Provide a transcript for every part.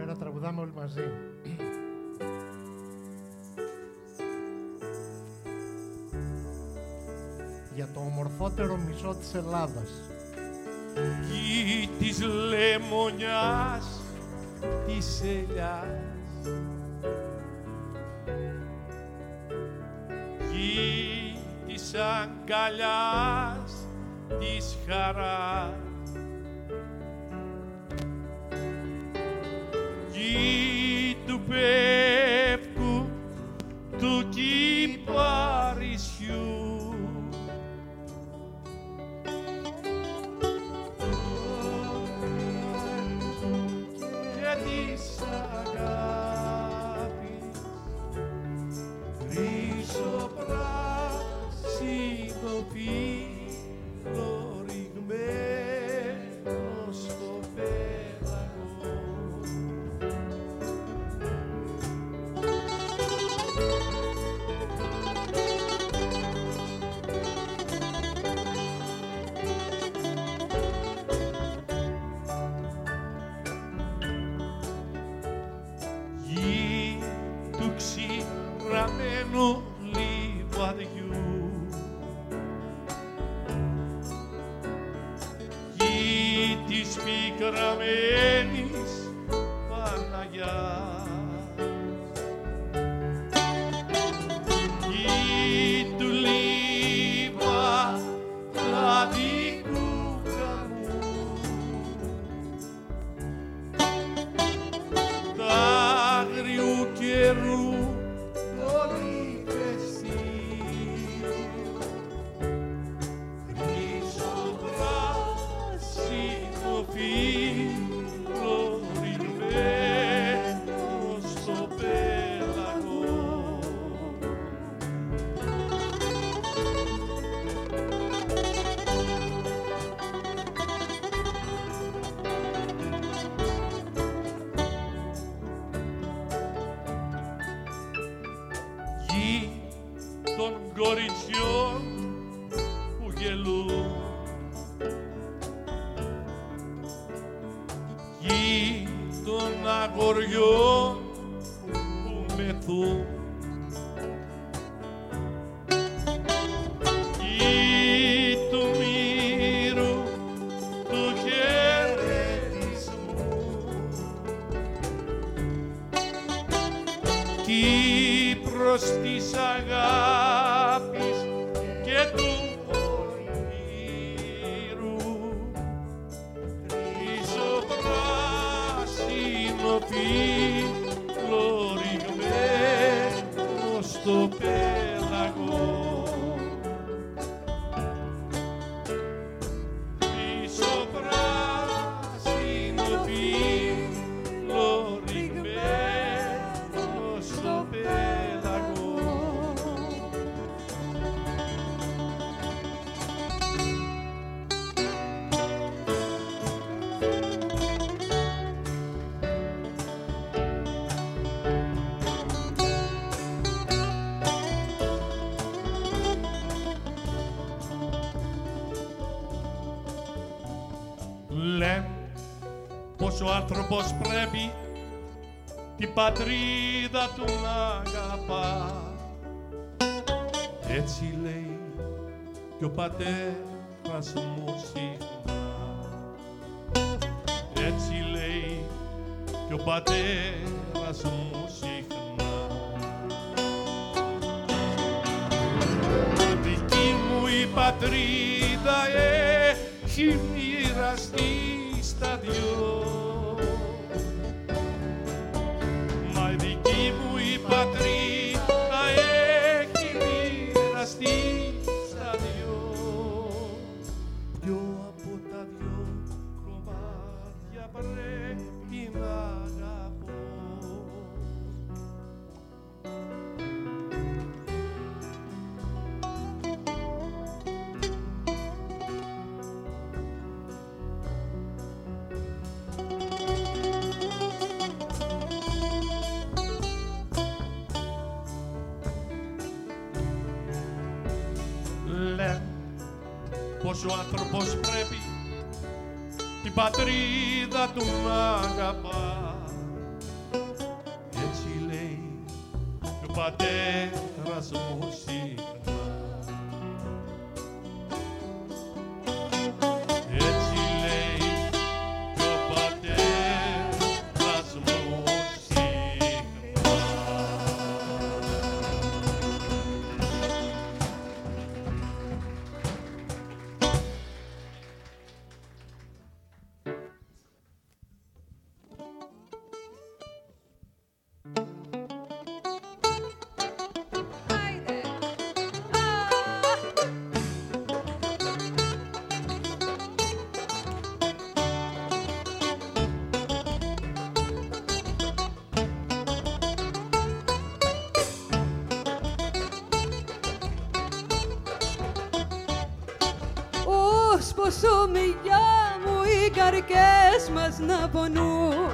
πέρα τραγουδάμε όλοι μαζί. Για το ομορφότερο μισό της Ελλάδας. Γη της λεμονιάς της ελιάς Γη της αγκαλιάς της χαράς Γη του πεύκου του κυπαρισιού. Και της αγάπης χρυσοπράσινο φύλλο ξηραμένου λιβαδιού γη της πικραμένης Παναγιάς. Γη what he πως ο άνθρωπος πρέπει την πατρίδα του να αγαπά. Έτσι λέει και ο πατέρας μου συχνά. Έτσι λέει και ο πατέρας μου συχνά. Δική μου η πατρίδα έχει μοιραστεί στα δυο. ο άνθρωπος πρέπει την πατρίδα του να αγαπά. Έτσι λέει ο πατέρας μου σήμερα. Πόσο μιλιά μου οι καρκές μας να πονούν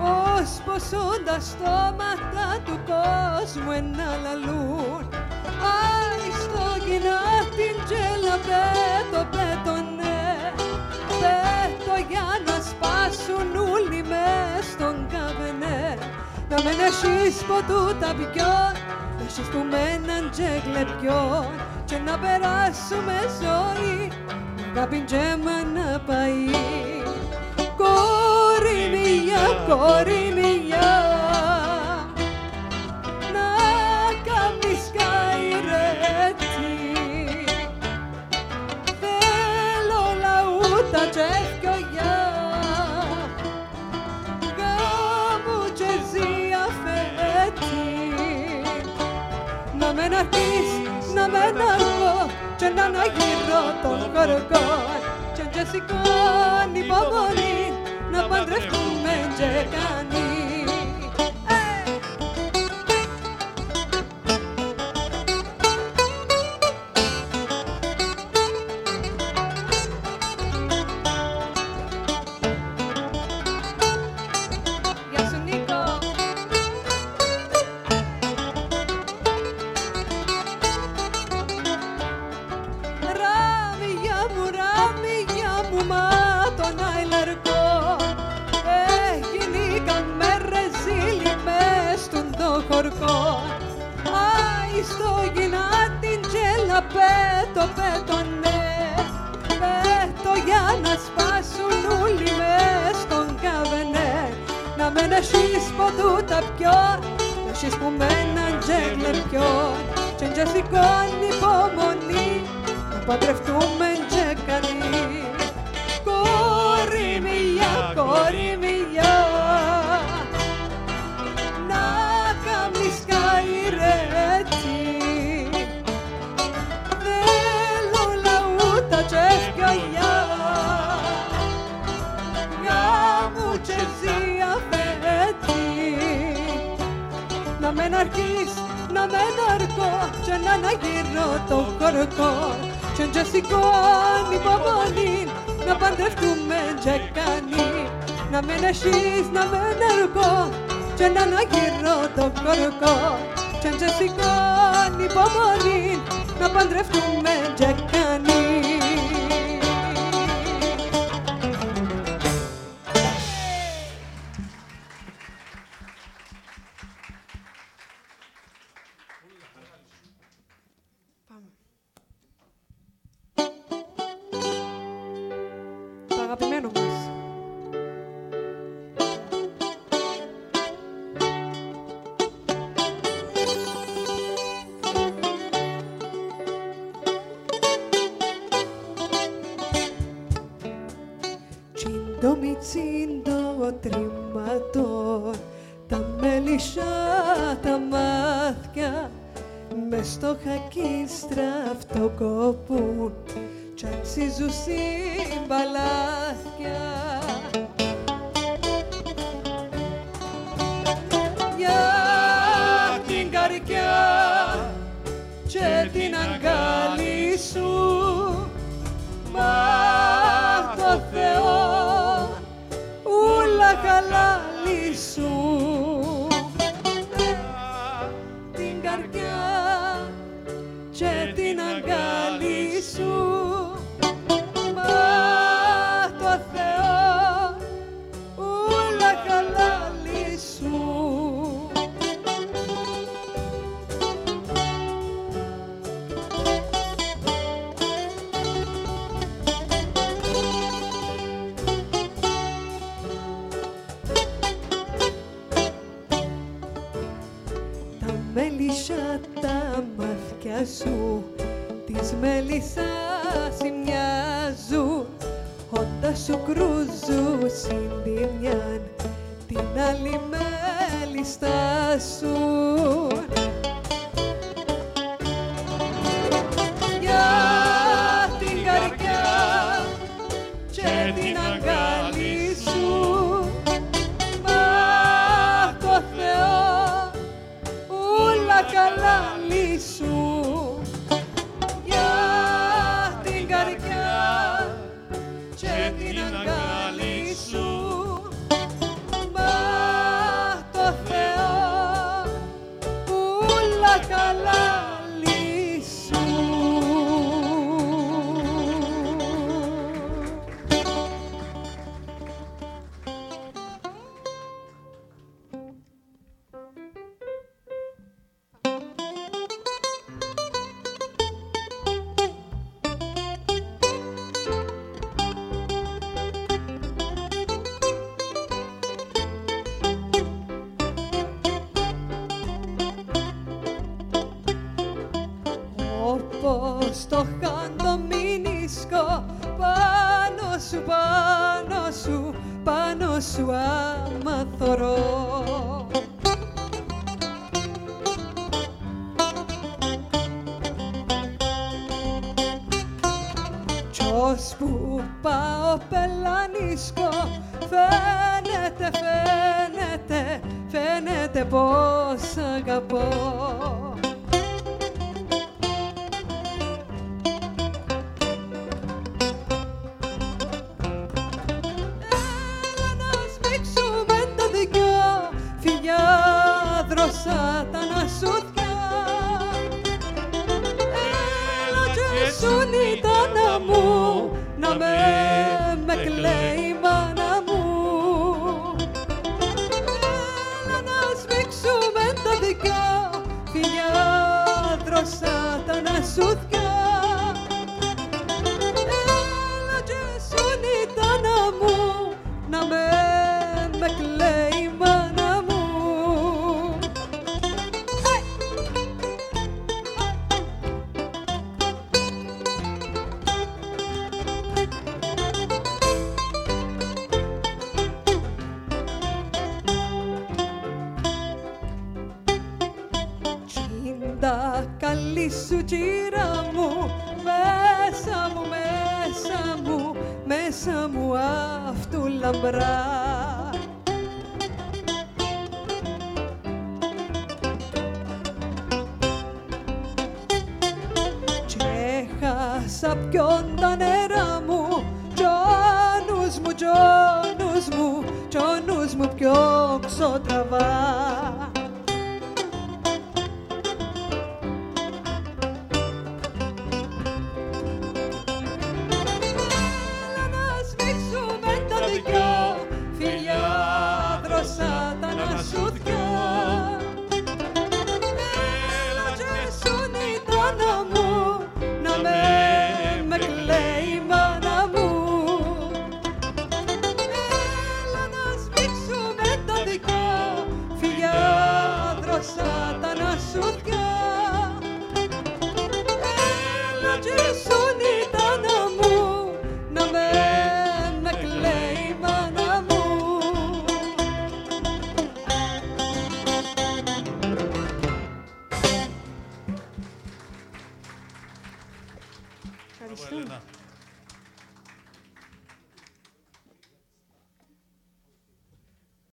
Ως πόσο τα στόματα του κόσμου εναλλαλούν Άι στο κοινά την τζέλα πέτω πέτω ναι. Πέτω για να σπάσουν όλοι μες στον καβενέ. Να μεν έχεις ποτού τα πιόν Να έχεις που μέναν τζεγλεπιόν Και να περάσουμε ζωή Αγάπη τζέμα να πάει Κόρη μια, κόρη μια Να κάνεις καηρέτη Θέλω λαούτα τζεφκογιά Γάμου και ζιαφέτη να με ναρκείς, να με ναρκώ και να αναγύρω τον κορκό και να σηκώνει υπομονή να παντρευτούμε και κάνει. Να σπάσουν όλοι μες στον καβενέ. Να μεν έχεις ποτού τα πιόν Έχεις που μέναν τζέγλε πιόν Και να σηκώνει υπομονή Να παντρευτούμε και καλή Κόρη μια, κόρη μια Να κάνεις καηρέτη Θέλω λαούτα και φιαλιά με ναρκείς, να με ναρκώ και να αναγύρω το κορκό και να σηκώνει υπομονή να παντρευτούμε και κάνει να με έχεις, να με ναρκώ και να αναγύρω το κορκό και να σηκώνει υπομονή να παντρευτούμε τσίντο τριμματό τα μέλισσα τα μάτια μες στο χακί στραφτοκοπούν κι αξίζουν συμπαλάθια Για σου κρούζουσιν τη την άλλη μέλη σου. που πάω πελανίσκο. Φαίνεται, φαίνεται, φαίνεται πως αγαπώ. Έλα να σμίξουμε τα δυο φιλιά δροσάτα σούθια Έλα και σου να μου να με με κλαίει. μέσα μου αυτού λαμπρά. Και χάσα ποιον τα νερά μου κι μου, κι μου κι μου πιο ξοτραβά сатана шутка.